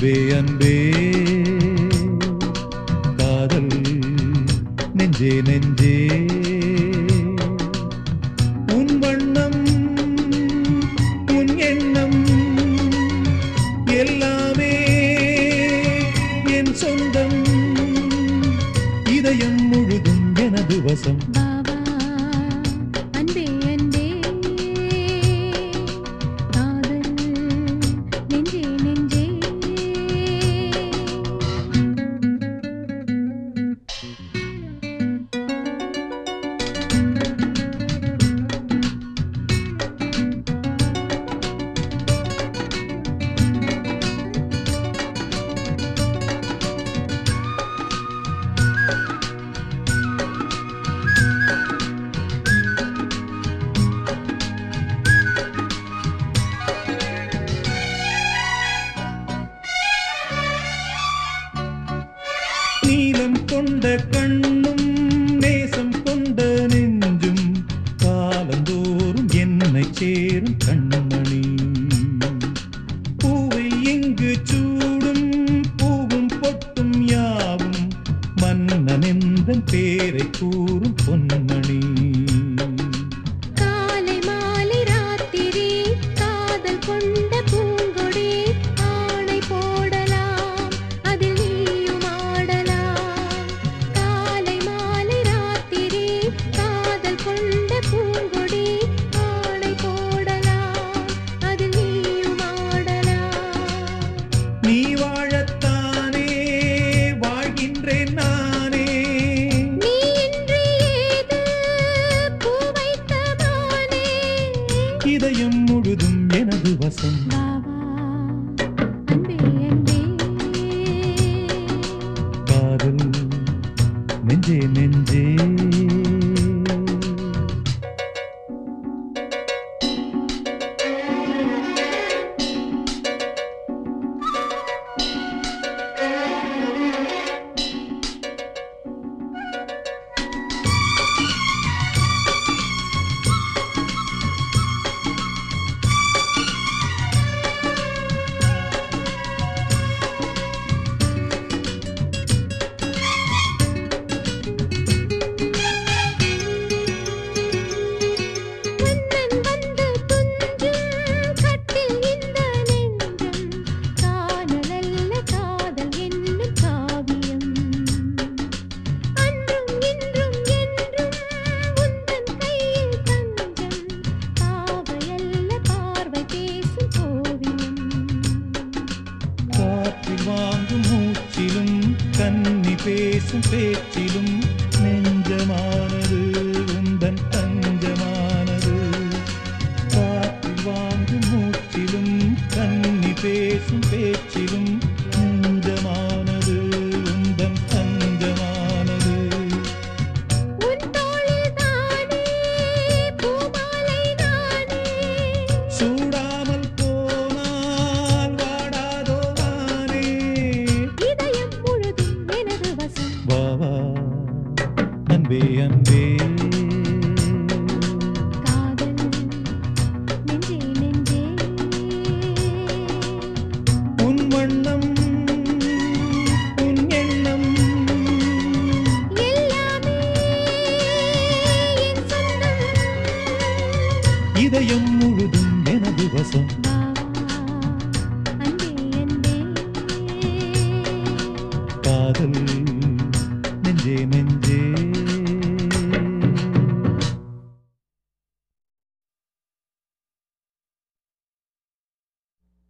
அன்பே அன்பே. காதல் நெஞ்சே நெஞ்சே. கொண்ட கண்ணும் நேசம் கொண்ட நெஞ்சும் காலந்தோறும் என்னை சேரும் கண்ணும். கண்ணி பேசும் பேச்சிலும் நெஞ்சமானது உந்தன் தஞ்சமானது. காற்றில் வாங்கும் மூச்சிலும் கண்ணி பேசும் பேச்சு ഹൃദയം മുഴുതും എന ദിവസം. കാതൽ നെഞ്ചേ നെഞ്ചേ.